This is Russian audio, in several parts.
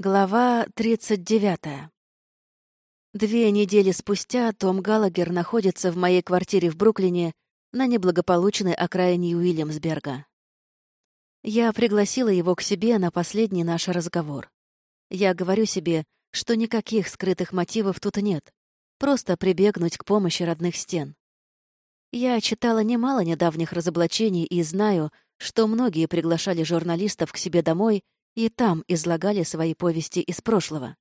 Глава 39. Две недели спустя Том Галагер находится в моей квартире в Бруклине на неблагополучной окраине Уильямсберга. Я пригласила его к себе на последний наш разговор. Я говорю себе, что никаких скрытых мотивов тут нет, просто прибегнуть к помощи родных стен. Я читала немало недавних разоблачений и знаю, что многие приглашали журналистов к себе домой — и там излагали свои повести из прошлого.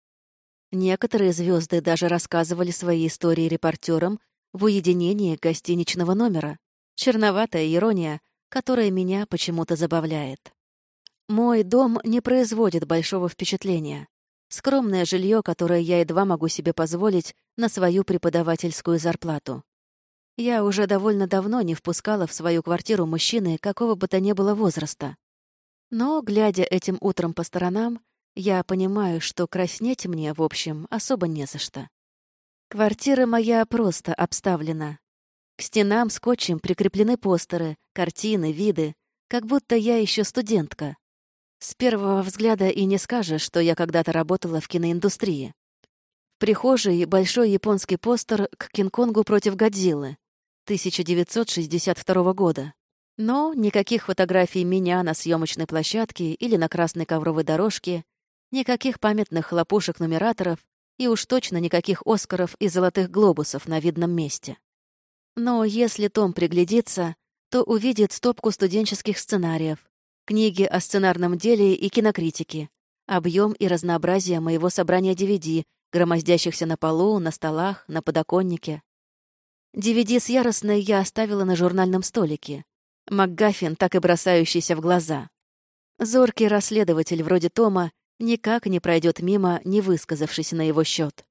Некоторые звезды даже рассказывали свои истории репортерам в уединении гостиничного номера. Черноватая ирония, которая меня почему-то забавляет. Мой дом не производит большого впечатления. Скромное жилье, которое я едва могу себе позволить на свою преподавательскую зарплату. Я уже довольно давно не впускала в свою квартиру мужчины какого бы то ни было возраста. Но, глядя этим утром по сторонам, я понимаю, что краснеть мне, в общем, особо не за что. Квартира моя просто обставлена. К стенам скотчем прикреплены постеры, картины, виды, как будто я еще студентка. С первого взгляда и не скажешь, что я когда-то работала в киноиндустрии. В прихожей большой японский постер к Кинг-Конгу против Годзиллы 1962 года. Но никаких фотографий меня на съемочной площадке или на красной ковровой дорожке, никаких памятных хлопушек-нумераторов и уж точно никаких «Оскаров» и «Золотых глобусов» на видном месте. Но если Том приглядится, то увидит стопку студенческих сценариев, книги о сценарном деле и кинокритике, объем и разнообразие моего собрания DVD, громоздящихся на полу, на столах, на подоконнике. DVD с яростной я оставила на журнальном столике, МакГаффин, так и бросающийся в глаза. Зоркий расследователь вроде Тома никак не пройдет мимо, не высказавшись на его счет.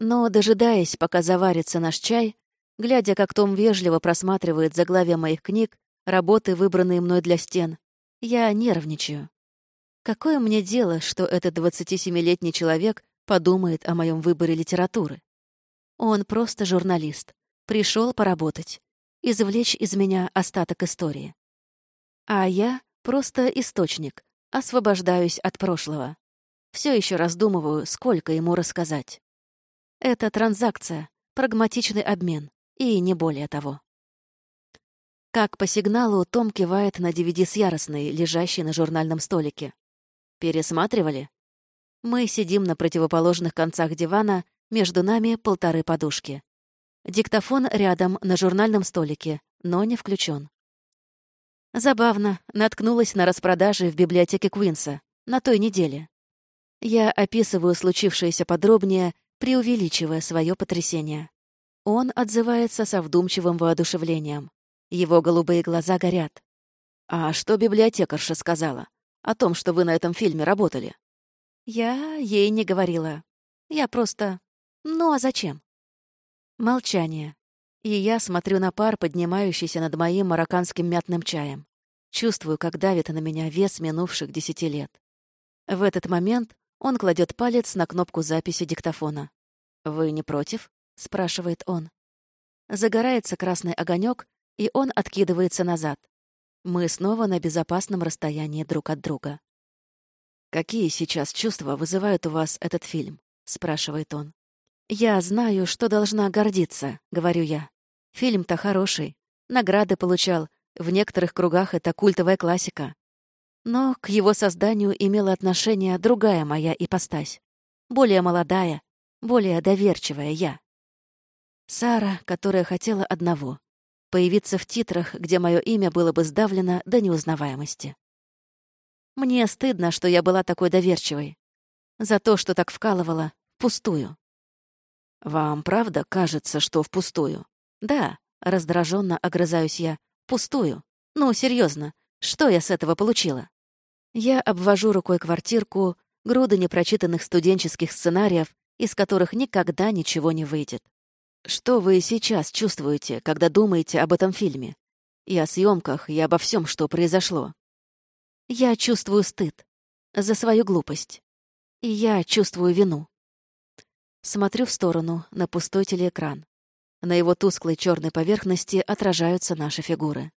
Но, дожидаясь, пока заварится наш чай, глядя, как Том вежливо просматривает заглавия моих книг, работы, выбранные мной для стен, я нервничаю. Какое мне дело, что этот 27-летний человек подумает о моем выборе литературы? Он просто журналист. Пришел поработать извлечь из меня остаток истории. А я просто источник, освобождаюсь от прошлого. Все еще раздумываю, сколько ему рассказать. Это транзакция, прагматичный обмен, и не более того. Как по сигналу Том кивает на DVD с яростной, лежащей на журнальном столике. Пересматривали? Мы сидим на противоположных концах дивана, между нами полторы подушки. Диктофон рядом, на журнальном столике, но не включен. Забавно, наткнулась на распродажи в библиотеке Куинса на той неделе. Я описываю случившееся подробнее, преувеличивая свое потрясение. Он отзывается со вдумчивым воодушевлением. Его голубые глаза горят. «А что библиотекарша сказала? О том, что вы на этом фильме работали?» Я ей не говорила. Я просто... Ну а зачем? Молчание. И я смотрю на пар, поднимающийся над моим марокканским мятным чаем. Чувствую, как давит на меня вес минувших десяти лет. В этот момент он кладет палец на кнопку записи диктофона. «Вы не против?» — спрашивает он. Загорается красный огонек, и он откидывается назад. Мы снова на безопасном расстоянии друг от друга. «Какие сейчас чувства вызывает у вас этот фильм?» — спрашивает он. «Я знаю, что должна гордиться», — говорю я. «Фильм-то хороший. Награды получал. В некоторых кругах это культовая классика. Но к его созданию имела отношение другая моя ипостась. Более молодая, более доверчивая я. Сара, которая хотела одного — появиться в титрах, где мое имя было бы сдавлено до неузнаваемости. Мне стыдно, что я была такой доверчивой. За то, что так вкалывала, пустую. «Вам правда кажется, что впустую?» «Да», — раздраженно огрызаюсь я. «Пустую. Ну, серьезно, что я с этого получила?» Я обвожу рукой квартирку, груды непрочитанных студенческих сценариев, из которых никогда ничего не выйдет. Что вы сейчас чувствуете, когда думаете об этом фильме? И о съемках, и обо всем, что произошло? Я чувствую стыд за свою глупость. И я чувствую вину. Смотрю в сторону, на пустой телеэкран. На его тусклой черной поверхности отражаются наши фигуры.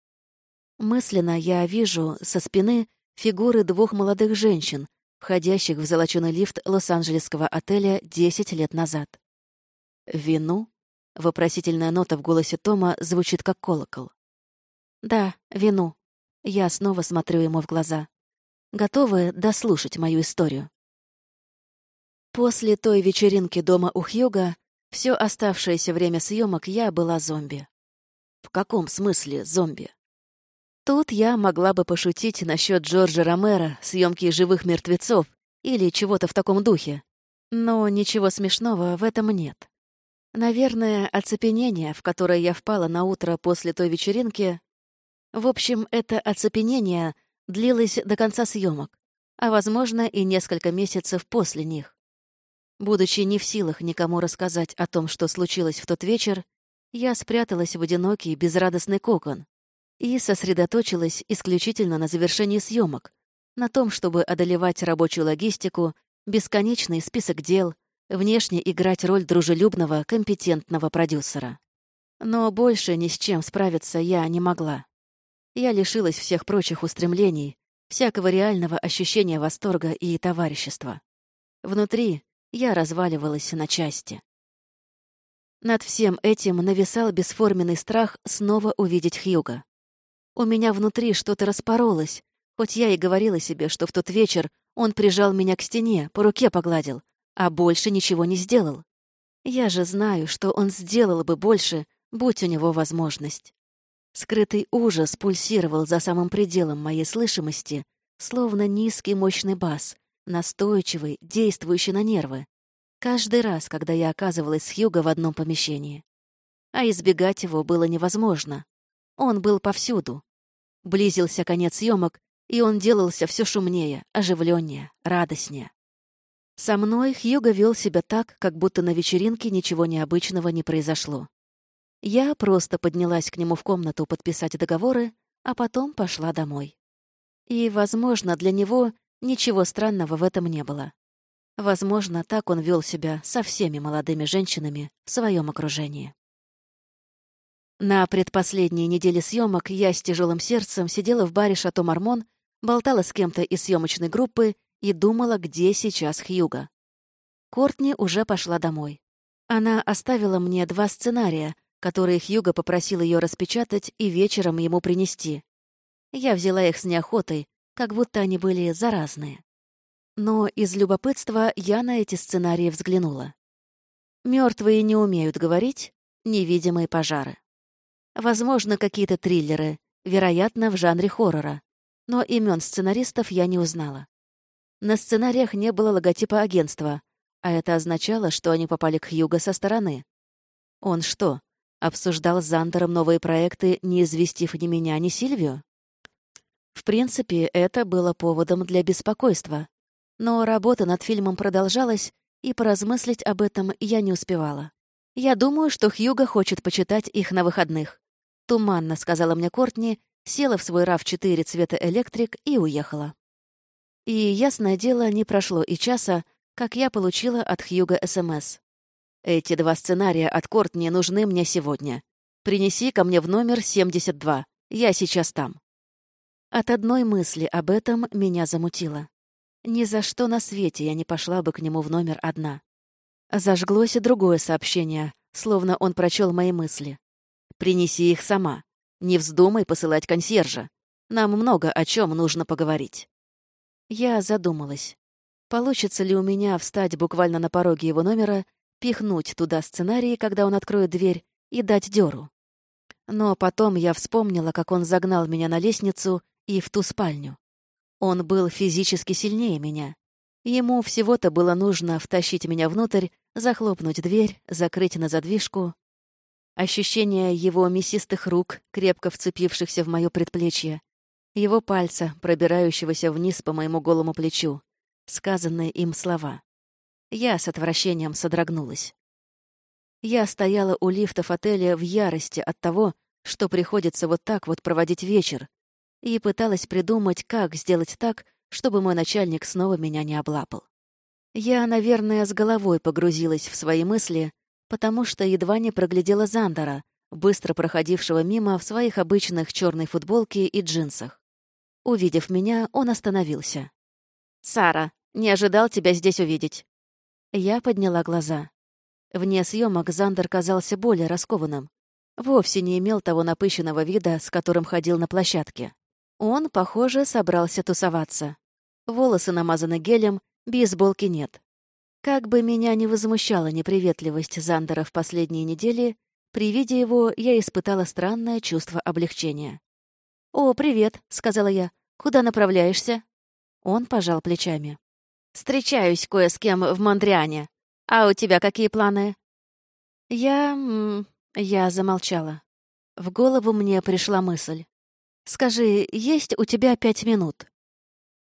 Мысленно я вижу со спины фигуры двух молодых женщин, входящих в золоченый лифт лос-анджелесского отеля 10 лет назад. «Вину?» — вопросительная нота в голосе Тома звучит как колокол. «Да, вину». Я снова смотрю ему в глаза. Готовы дослушать мою историю. После той вечеринки дома у Хьюга все оставшееся время съемок я была зомби. В каком смысле зомби? Тут я могла бы пошутить насчет Джорджа Ромера, съемки живых мертвецов или чего-то в таком духе. Но ничего смешного в этом нет. Наверное, оцепенение, в которое я впала на утро после той вечеринки... В общем, это оцепенение длилось до конца съемок, а, возможно, и несколько месяцев после них. Будучи не в силах никому рассказать о том, что случилось в тот вечер, я спряталась в одинокий, безрадостный кокон, и сосредоточилась исключительно на завершении съемок, на том, чтобы одолевать рабочую логистику, бесконечный список дел, внешне играть роль дружелюбного, компетентного продюсера. Но больше ни с чем справиться я не могла. Я лишилась всех прочих устремлений, всякого реального ощущения восторга и товарищества. Внутри я разваливалась на части. Над всем этим нависал бесформенный страх снова увидеть Хьюга. У меня внутри что-то распоролось, хоть я и говорила себе, что в тот вечер он прижал меня к стене, по руке погладил, а больше ничего не сделал. Я же знаю, что он сделал бы больше, будь у него возможность. Скрытый ужас пульсировал за самым пределом моей слышимости, словно низкий мощный бас, настойчивый, действующий на нервы. Каждый раз, когда я оказывалась с Хьюго в одном помещении. А избегать его было невозможно. Он был повсюду. Близился конец съемок, и он делался все шумнее, оживленнее, радостнее. Со мной Хьюго вел себя так, как будто на вечеринке ничего необычного не произошло. Я просто поднялась к нему в комнату подписать договоры, а потом пошла домой. И, возможно, для него ничего странного в этом не было. Возможно, так он вел себя со всеми молодыми женщинами в своем окружении. На предпоследней неделе съемок я с тяжелым сердцем сидела в баре «Шато Мармон», болтала с кем-то из съемочной группы и думала, где сейчас Хьюга. Кортни уже пошла домой. Она оставила мне два сценария, которые Хьюга попросил ее распечатать и вечером ему принести. Я взяла их с неохотой, как будто они были заразные. Но из любопытства я на эти сценарии взглянула. Мертвые не умеют говорить, невидимые пожары. Возможно, какие-то триллеры, вероятно, в жанре хоррора. Но имен сценаристов я не узнала. На сценариях не было логотипа агентства, а это означало, что они попали к Юго со стороны. Он что, обсуждал с Зандером новые проекты, не известив ни меня, ни Сильвию? Принципе, это было поводом для беспокойства. Но работа над фильмом продолжалась, и поразмыслить об этом я не успевала. Я думаю, что Хьюго хочет почитать их на выходных. Туманно сказала мне Кортни, села в свой RAV4 цвета электрик и уехала. И, ясное дело, не прошло и часа, как я получила от Хьюга СМС. «Эти два сценария от Кортни нужны мне сегодня. Принеси ко мне в номер 72. Я сейчас там». От одной мысли об этом меня замутило. Ни за что на свете я не пошла бы к нему в номер одна. Зажглось и другое сообщение, словно он прочел мои мысли. Принеси их сама. Не вздумай посылать консьержа. Нам много о чем нужно поговорить». Я задумалась. Получится ли у меня встать буквально на пороге его номера, пихнуть туда сценарий, когда он откроет дверь, и дать дёру? Но потом я вспомнила, как он загнал меня на лестницу и в ту спальню. Он был физически сильнее меня. Ему всего-то было нужно втащить меня внутрь, захлопнуть дверь, закрыть на задвижку, Ощущение его мясистых рук, крепко вцепившихся в мое предплечье, его пальца, пробирающегося вниз по моему голому плечу, сказанные им слова. Я с отвращением содрогнулась. Я стояла у лифтов отеля в ярости от того, что приходится вот так вот проводить вечер, и пыталась придумать, как сделать так, чтобы мой начальник снова меня не облапал. Я, наверное, с головой погрузилась в свои мысли, потому что едва не проглядела Зандера, быстро проходившего мимо в своих обычных черной футболке и джинсах. Увидев меня, он остановился. «Сара, Не ожидал тебя здесь увидеть». Я подняла глаза. Вне съемок Зандер казался более раскованным. Вовсе не имел того напыщенного вида, с которым ходил на площадке. Он, похоже, собрался тусоваться. Волосы намазаны гелем, бейсболки нет. Как бы меня не возмущала неприветливость Зандера в последние недели, при виде его я испытала странное чувство облегчения. «О, привет», — сказала я. «Куда направляешься?» Он пожал плечами. «Встречаюсь кое с кем в Мондриане. А у тебя какие планы?» Я... я замолчала. В голову мне пришла мысль. «Скажи, есть у тебя пять минут?»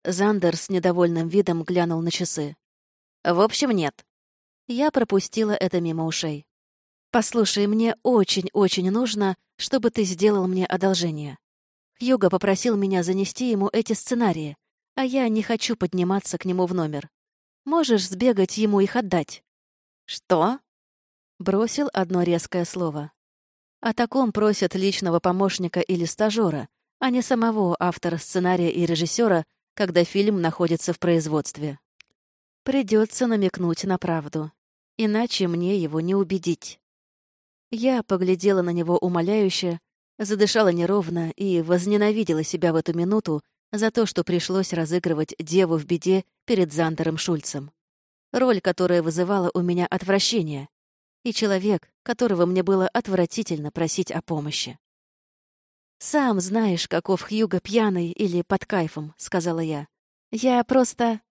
Зандер с недовольным видом глянул на часы. «В общем, нет». Я пропустила это мимо ушей. «Послушай, мне очень-очень нужно, чтобы ты сделал мне одолжение. Хьюго попросил меня занести ему эти сценарии, а я не хочу подниматься к нему в номер. Можешь сбегать ему их отдать?» «Что?» Бросил одно резкое слово. О таком просят личного помощника или стажера, а не самого автора сценария и режиссера, когда фильм находится в производстве. Придется намекнуть на правду, иначе мне его не убедить. Я поглядела на него умоляюще, задышала неровно и возненавидела себя в эту минуту за то, что пришлось разыгрывать деву в беде перед Зандером Шульцем. Роль, которая вызывала у меня отвращение, и человек, которого мне было отвратительно просить о помощи. «Сам знаешь, каков Хьюго пьяный или под кайфом», — сказала я. «Я просто...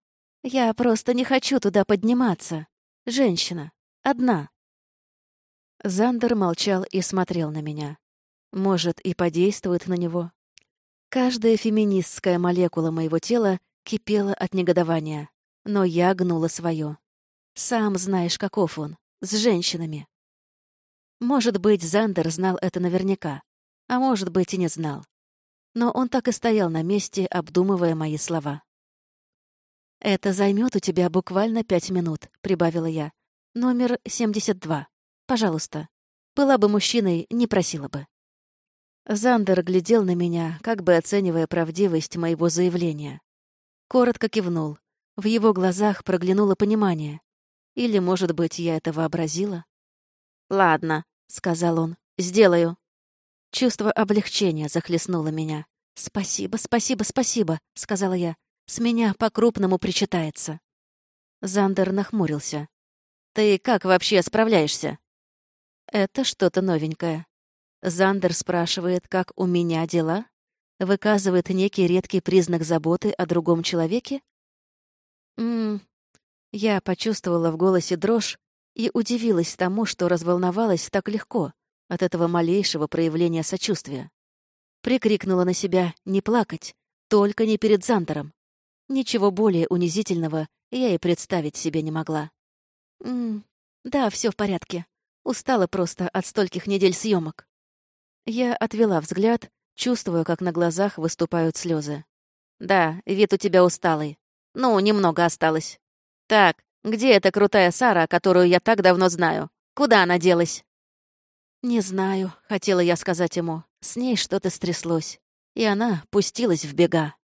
Я просто не хочу туда подниматься. Женщина. Одна». Зандер молчал и смотрел на меня. Может, и подействует на него. Каждая феминистская молекула моего тела кипела от негодования, но я гнула свое. Сам знаешь, каков он, с женщинами. Может быть, Зандер знал это наверняка а может быть и не знал. Но он так и стоял на месте, обдумывая мои слова. «Это займет у тебя буквально пять минут», — прибавила я. «Номер 72. Пожалуйста. Была бы мужчиной, не просила бы». Зандер глядел на меня, как бы оценивая правдивость моего заявления. Коротко кивнул. В его глазах проглянуло понимание. Или, может быть, я это вообразила? «Ладно», — сказал он, — «сделаю». Чувство облегчения захлестнуло меня. «Спасибо, спасибо, спасибо», — сказала я. «С меня по-крупному причитается». Зандер нахмурился. «Ты как вообще справляешься?» «Это что-то новенькое». Зандер спрашивает, как у меня дела? Выказывает некий редкий признак заботы о другом человеке? Ммм... Я почувствовала в голосе дрожь и удивилась тому, что разволновалась так легко от этого малейшего проявления сочувствия. Прикрикнула на себя «не плакать», только не перед Зандером. Ничего более унизительного я и представить себе не могла. «М -м, да, все в порядке. Устала просто от стольких недель съемок. Я отвела взгляд, чувствуя, как на глазах выступают слезы. «Да, вид у тебя усталый. Ну, немного осталось. Так, где эта крутая Сара, которую я так давно знаю? Куда она делась?» «Не знаю», — хотела я сказать ему. С ней что-то стряслось, и она пустилась в бега.